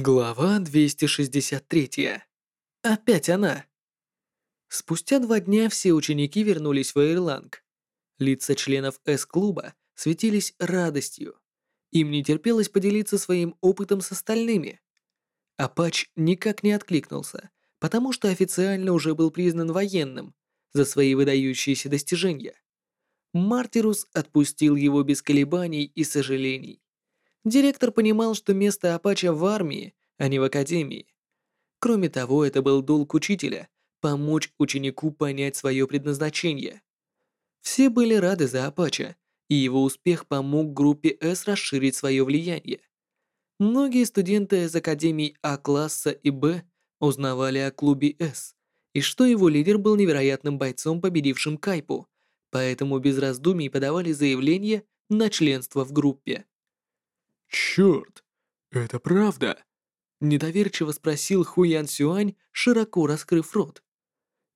Глава 263. Опять она. Спустя два дня все ученики вернулись в Эйрланг. Лица членов С-клуба светились радостью. Им не терпелось поделиться своим опытом с остальными. Апач никак не откликнулся, потому что официально уже был признан военным за свои выдающиеся достижения. Мартирус отпустил его без колебаний и сожалений. Директор понимал, что место Апача в армии, а не в академии. Кроме того, это был долг учителя – помочь ученику понять свое предназначение. Все были рады за Апача, и его успех помог группе С расширить свое влияние. Многие студенты из академий А-класса и Б узнавали о клубе С, и что его лидер был невероятным бойцом, победившим Кайпу, поэтому без раздумий подавали заявление на членство в группе. «Черт, это правда?» Недоверчиво спросил Хуян Сюань, широко раскрыв рот.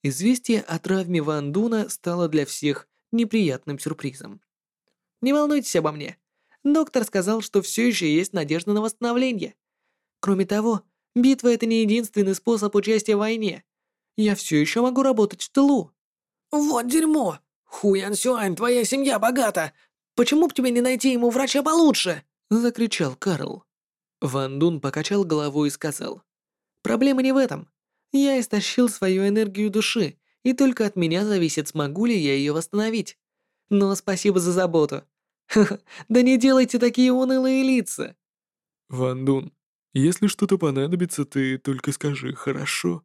Известие о травме Ван Дуна стало для всех неприятным сюрпризом. «Не волнуйтесь обо мне. Доктор сказал, что все еще есть надежда на восстановление. Кроме того, битва — это не единственный способ участия в войне. Я все еще могу работать в тылу». «Вот дерьмо! Хуян Сюань, твоя семья богата! Почему бы тебе не найти ему врача получше?» Закричал Карл. Ван Дун покачал головой и сказал, «Проблема не в этом. Я истощил свою энергию души, и только от меня зависит, смогу ли я ее восстановить. Но спасибо за заботу. Да не делайте такие унылые лица». «Ван Дун, если что-то понадобится, ты только скажи, хорошо?»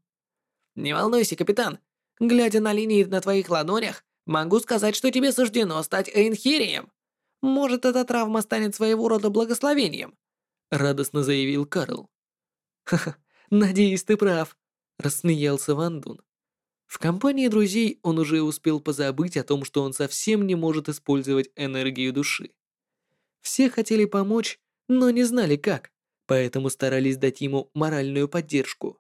«Не волнуйся, капитан. Глядя на линии на твоих ладонях, могу сказать, что тебе суждено стать Эйнхирием. Может, эта травма станет своего рода благословением», — радостно заявил Карл. «Ха-ха, надеюсь, ты прав», — рассмеялся Ван Дун. В компании друзей он уже успел позабыть о том, что он совсем не может использовать энергию души. Все хотели помочь, но не знали как, поэтому старались дать ему моральную поддержку.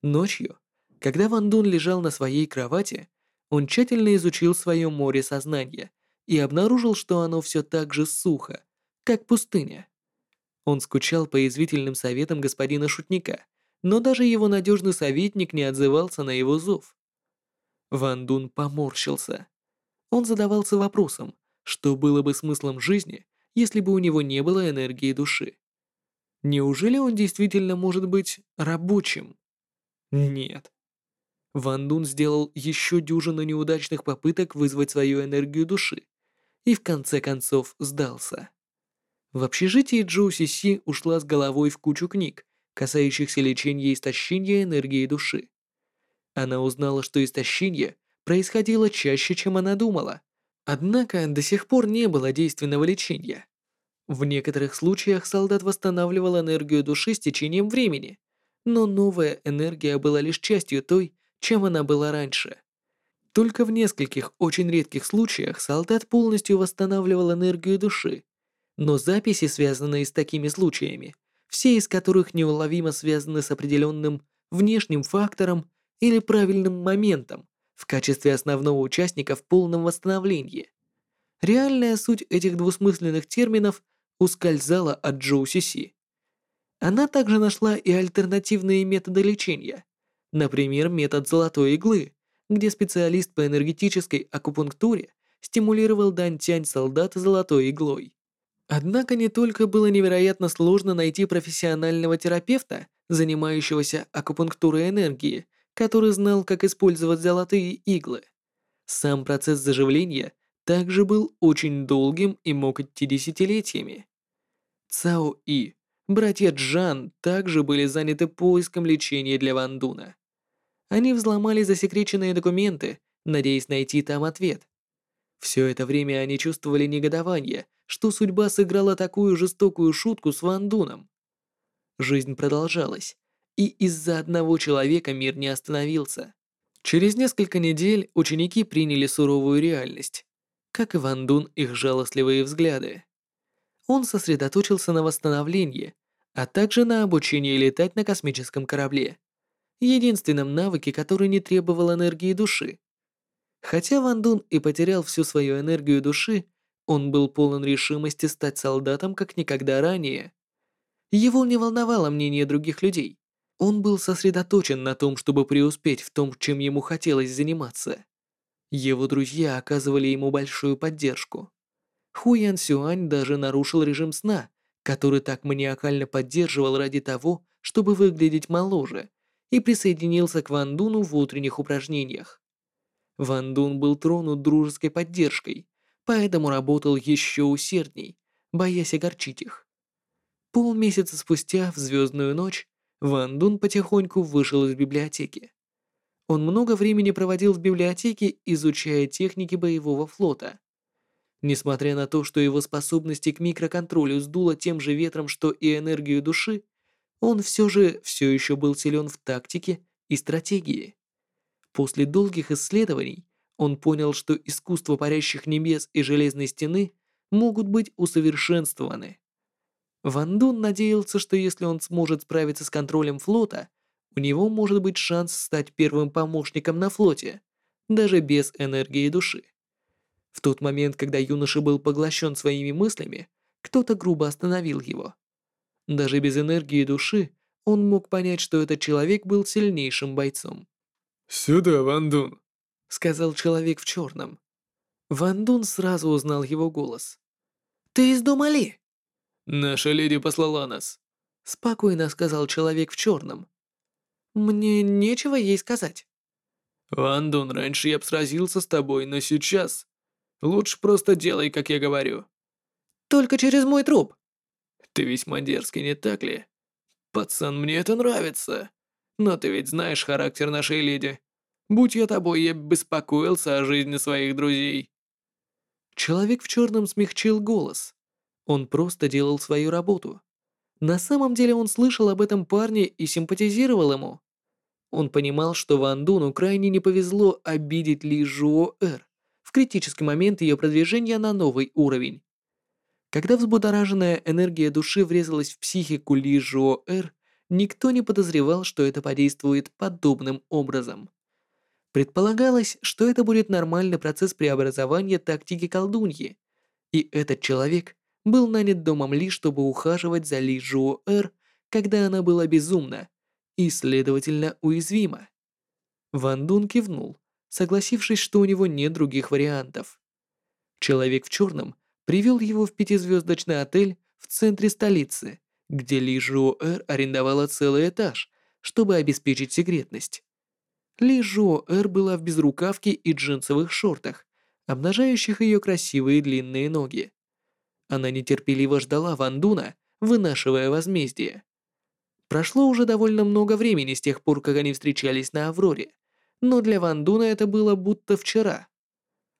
Ночью, когда Ван Дун лежал на своей кровати, он тщательно изучил свое море сознания и обнаружил, что оно все так же сухо, как пустыня. Он скучал по извительным советам господина Шутника, но даже его надежный советник не отзывался на его зов. Ван Дун поморщился. Он задавался вопросом, что было бы смыслом жизни, если бы у него не было энергии души. Неужели он действительно может быть рабочим? Нет. Ван Дун сделал еще дюжину неудачных попыток вызвать свою энергию души, и в конце концов сдался. В общежитии Джоу Си Си ушла с головой в кучу книг, касающихся лечения истощения энергии души. Она узнала, что истощение происходило чаще, чем она думала. Однако до сих пор не было действенного лечения. В некоторых случаях солдат восстанавливал энергию души с течением времени, но новая энергия была лишь частью той, чем она была раньше. Только в нескольких очень редких случаях солдат полностью восстанавливал энергию души, но записи, связанные с такими случаями, все из которых неуловимо связаны с определенным внешним фактором или правильным моментом в качестве основного участника в полном восстановлении. Реальная суть этих двусмысленных терминов ускользала от Джоу Сиси. Она также нашла и альтернативные методы лечения, например, метод золотой иглы, где специалист по энергетической акупунктуре стимулировал Дантянь солдата золотой иглой. Однако не только было невероятно сложно найти профессионального терапевта, занимающегося акупунктурой энергии, который знал, как использовать золотые иглы. Сам процесс заживления также был очень долгим и мог идти десятилетиями. Цао И, братья Джан также были заняты поиском лечения для Ван Дуна. Они взломали засекреченные документы, надеясь найти там ответ. Все это время они чувствовали негодование, что судьба сыграла такую жестокую шутку с Ван Дуном. Жизнь продолжалась, и из-за одного человека мир не остановился. Через несколько недель ученики приняли суровую реальность, как и Ван Дун их жалостливые взгляды. Он сосредоточился на восстановлении, а также на обучении летать на космическом корабле единственном навыке, который не требовал энергии души. Хотя Ван Дун и потерял всю свою энергию души, он был полон решимости стать солдатом как никогда ранее. Его не волновало мнение других людей. Он был сосредоточен на том, чтобы преуспеть в том, чем ему хотелось заниматься. Его друзья оказывали ему большую поддержку. Хуян Сюань даже нарушил режим сна, который так маниакально поддерживал ради того, чтобы выглядеть моложе, и присоединился к Ван Дуну в утренних упражнениях. Ван Дун был тронут дружеской поддержкой, поэтому работал еще усердней, боясь огорчить их. Полмесяца спустя, в звездную ночь, Ван Дун потихоньку вышел из библиотеки. Он много времени проводил в библиотеке, изучая техники боевого флота. Несмотря на то, что его способности к микроконтролю сдуло тем же ветром, что и энергию души, он все же все еще был силен в тактике и стратегии. После долгих исследований он понял, что искусство парящих небес и железной стены могут быть усовершенствованы. Ван Дун надеялся, что если он сможет справиться с контролем флота, у него может быть шанс стать первым помощником на флоте, даже без энергии души. В тот момент, когда юноша был поглощен своими мыслями, кто-то грубо остановил его. Даже без энергии души он мог понять, что этот человек был сильнейшим бойцом. «Сюда, Ван Дун», — сказал человек в черном. Ван Дун сразу узнал его голос. «Ты из дома Ли?» «Наша леди послала нас», — спокойно сказал человек в черном. «Мне нечего ей сказать». «Ван Дун, раньше я б сразился с тобой, но сейчас лучше просто делай, как я говорю». «Только через мой труп». Ты весьма дерзкий, не так ли? Пацан, мне это нравится. Но ты ведь знаешь характер нашей леди. Будь я тобой, я беспокоился о жизни своих друзей. Человек в черном смягчил голос. Он просто делал свою работу. На самом деле он слышал об этом парне и симпатизировал ему. Он понимал, что Ван Дуну крайне не повезло обидеть Ли Жуо Эр в критический момент ее продвижения на новый уровень. Когда взбудораженная энергия души врезалась в психику Ли Жуо Эр, никто не подозревал, что это подействует подобным образом. Предполагалось, что это будет нормальный процесс преобразования тактики колдуньи, и этот человек был нанят домом Ли, чтобы ухаживать за Ли Жуо Эр, когда она была безумна и, следовательно, уязвима. Ван Дун кивнул, согласившись, что у него нет других вариантов. Человек в черном привел его в пятизвездочный отель в центре столицы, где Ли Жуэр арендовала целый этаж, чтобы обеспечить секретность. Ли Жуэр была в безрукавке и джинсовых шортах, обнажающих ее красивые длинные ноги. Она нетерпеливо ждала Ван Дуна, вынашивая возмездие. Прошло уже довольно много времени с тех пор, как они встречались на Авроре, но для Ван Дуна это было будто вчера.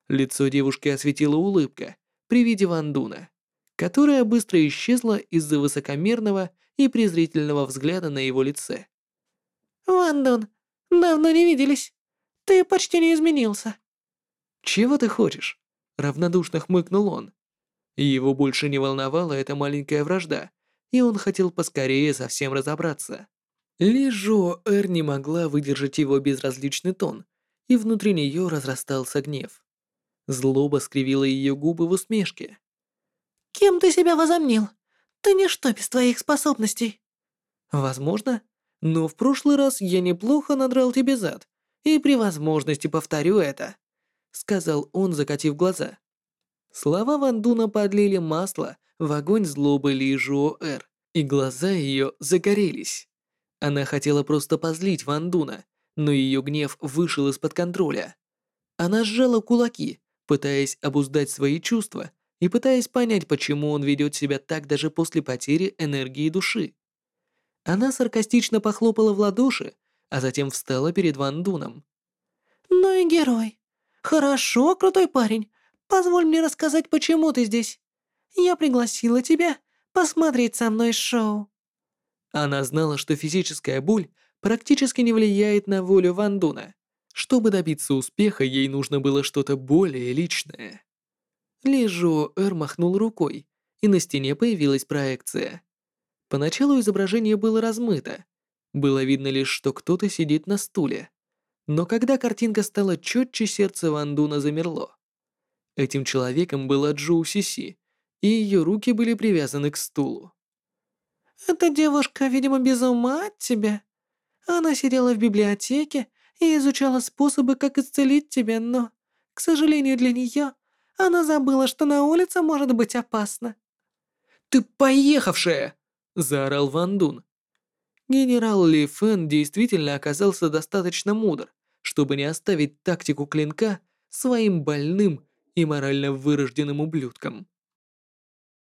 Лицо девушки осветила улыбка, при виде Ван Дуна, которая быстро исчезла из-за высокомерного и презрительного взгляда на его лице. «Ван Дун, давно не виделись. Ты почти не изменился». «Чего ты хочешь?» — равнодушно хмыкнул он. Его больше не волновала эта маленькая вражда, и он хотел поскорее со всем разобраться. Ли Жо Эр не могла выдержать его безразличный тон, и внутри нее разрастался гнев. Злоба скривила ее губы в усмешке. «Кем ты себя возомнил? Ты ничто без твоих способностей». «Возможно. Но в прошлый раз я неплохо надрал тебе зад, и при возможности повторю это», — сказал он, закатив глаза. Слова Ван Дуна подлили масло в огонь злобы Ли Жуо Эр, и глаза ее загорелись. Она хотела просто позлить Ван Дуна, но ее гнев вышел из-под контроля. Она сжала кулаки, пытаясь обуздать свои чувства и пытаясь понять, почему он ведет себя так даже после потери энергии души. Она саркастично похлопала в ладоши, а затем встала перед Ван Дуном. «Ну и герой. Хорошо, крутой парень. Позволь мне рассказать, почему ты здесь. Я пригласила тебя посмотреть со мной шоу». Она знала, что физическая боль практически не влияет на волю Ван Дуна. Чтобы добиться успеха, ей нужно было что-то более личное. Ли Жо Эр махнул рукой, и на стене появилась проекция. Поначалу изображение было размыто. Было видно лишь, что кто-то сидит на стуле. Но когда картинка стала четче, сердце Ван Дуна замерло. Этим человеком была Джоу Сиси, и ее руки были привязаны к стулу. Эта девушка, видимо, без ума от тебя. Она сидела в библиотеке и изучала способы, как исцелить тебя, но, к сожалению для нее, она забыла, что на улице может быть опасно». «Ты поехавшая!» – заорал Ван Дун. Генерал Ли Фэн действительно оказался достаточно мудр, чтобы не оставить тактику клинка своим больным и морально вырожденным ублюдкам.